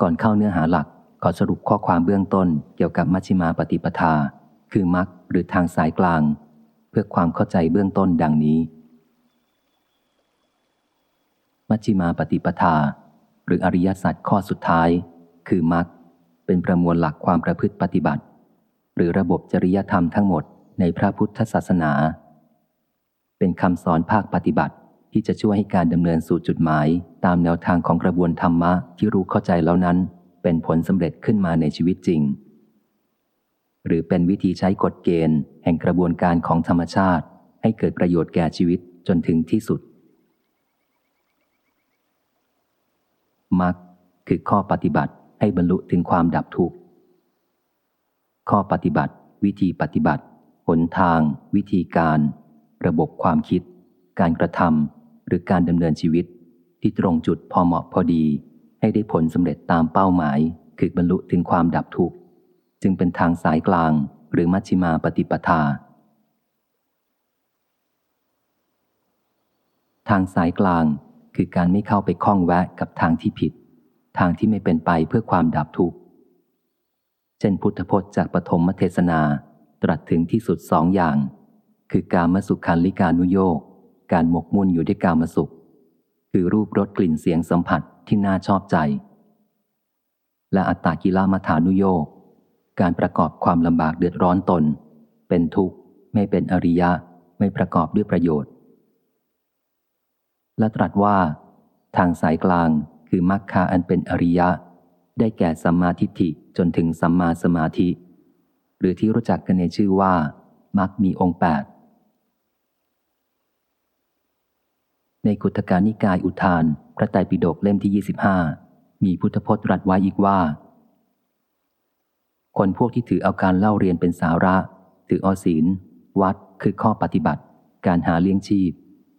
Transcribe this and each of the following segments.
ก่อนเข้าเนื้อหาหลักขอสรุปข้อความเบื้องต้นเกี่ยวกับมัชฌิมาปฏิปทา คือมรรคหรือทางสายกลาง เพื่อความเข้าใจเบื้องต้นดังนี้ มัชฌิมาปฏิปทา หรืออริยสัจข้อสุดท้าย คือมรรคเป็นประมวลหลักความประพฤติปฏิบัติ หรือระบบจริยธรรมทั้งหมดในพระพุทธศาสนา เป็นคำสอนภาคปฏิบัติ ที่จะช่วยให้การดำเนินสู่จุดหมาย ตามแนวทางของกระบวนธรรมะที่รู้เข้าใจแล้วนั้น เป็นผลสำเร็จขึ้นมาในชีวิตจริง หรือเป็นวิธีใช้กฎเกณฑ์ แห่งกระบวนการของธรรมชาติ ให้เกิดประโยชน์แก่ชีวิตจนถึงที่สุดมรรคคือข้อปฏิบัติให้บรรลุถึงความดับทุกข์ ข้อปฏิบัติ วิธีปฏิบัติ หนทาง วิธีการ ระบบความคิด การกระทำ หรือการดำเนินชีวิต ที่ตรงจุดพอเหมาะพอดี ให้ได้ผลสำเร็จตามเป้าหมาย คือบรรลุถึงความดับทุกข์ จึงเป็นทางสายกลางหรือมัชฌิมาปฏิปทา ทางสายกลางคือการไม่เข้าไปคล้องแวะกับทางที่ผิด ทางที่ไม่เป็นไปเพื่อความดับทุกข์ เช่นพุทธพจน์จากปฐมเทศนาตรัสถึงที่สุดสองอย่าง คือการมสุขันลิกานุโยก การหมกมุ่นอยู่ด้วยกามสุข คือรูปรสกลิ่นเสียงสัมผัสที่น่าชอบใจ และอัตตากิลามัฐานุโยกการประกอบความลำบากเดือดร้อนตน เป็นทุกข์ ไม่เป็นอริยะ ไม่ประกอบด้วยประโยชน์ และตรัสว่า ทางสายกลางคือมรรคาอันเป็นอริยะ ได้แก่สัมมาทิฏฐิจนถึงสัมมาสมาธิ หรือที่รู้จักกันในชื่อว่ามรรคมีองค์แปด ในกุตการนิกายอุทาน พระไตรปิฎกเล่มที่ 25 มีพุทธพจน์รัสไว้อีกว่า คนพวกที่ถือเอาการเล่าเรียนเป็นสาระ ถืออศีล วัดคือข้อปฏิบัติ การหาเลี้ยงชีพ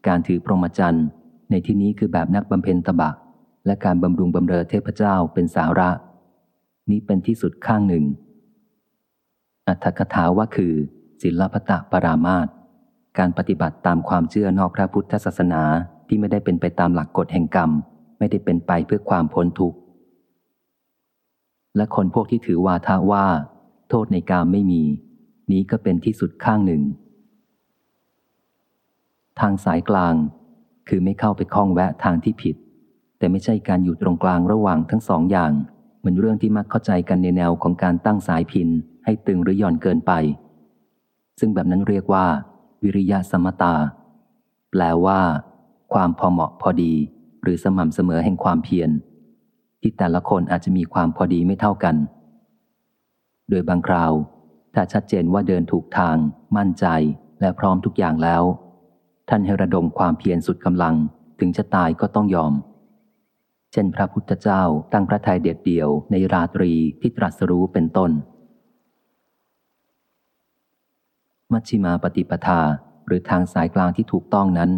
การถือพรหมจรรย์ ในที่นี้คือแบบนักบำเพ็ญตบะ และการบำรุงบำเรอเทพเจ้าเป็นสาระ นี้เป็นที่สุดข้างหนึ่ง อัตถกถาว่าคือ ศิลปตะปรามาตการปฏิบัติตามความเชื่อนอกพระพุทธศาสนา ที่ไม่ได้เป็นไปตามหลักกฎแห่งกรรม ไม่ได้เป็นไปเพื่อความพ้นทุกข์ และคนพวกที่ถือวาทะว่า โทษในกามไม่มี นี้ก็เป็นที่สุดข้างหนึ่ง ทางสายกลาง คือไม่เข้าไปคล้องแวะทางที่ผิด แต่ไม่ใช่การอยู่ตรงกลางระหว่างทั้งสองอย่าง เหมือนเรื่องที่มักเข้าใจกันในแนวของการตั้งสายพินให้ตึงหรือหย่อนเกินไป ซึ่งแบบนั้นเรียกว่า วิริยะสมตา แปลว่า ความพอเหมาะพอดี หรือสม่ำเสมอแห่งความเพียร ที่แต่ละคนอาจจะมีความพอดีไม่เท่ากัน โดยบางคราว ถ้าชัดเจนว่าเดินถูกทาง มั่นใจและพร้อมทุกอย่างแล้ว ท่านให้ระดมความเพียรสุดกำลังถึงจะตายก็ต้องยอม เช่นพระพุทธเจ้าตั้งพระทัยเด็ดเดี่ยวในราตรีที่ตรัสรู้เป็นต้น มัชชิมาปฏิปทาหรือทางสายกลางที่ถูกต้องนั้น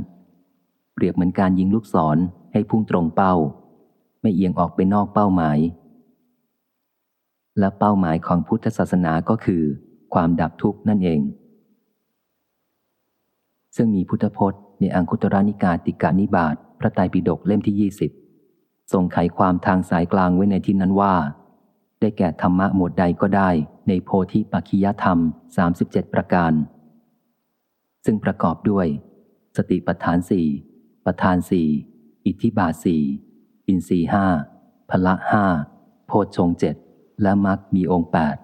รียบเหมือนการยิงลูกศรให้พุ่งตรงเป้า ไม่เอียงออกไปนอกเป้าหมาย และเป้าหมายของพุทธศาสนาก็คือ ความดับทุกข์นั่นเอง ซึ่งมีพุทธพจน์ในอังคุตรนิกาติกานิบาตพระไตรปิฎกเล่มที่20ทรงไขความทางสายกลางไว้ในที่นั้นว่า ได้แก่ธรรมะหมวดใดก็ได้ ในโพธิปัจขิยธรรม 37 ประการ ซึ่งประกอบด้วย สติปัฏฐานสี่ ประธานสี่อิทธิบาสี่อินทรีห้าพละห้าโพชงเจ็ดและมรรคมีองค์แปด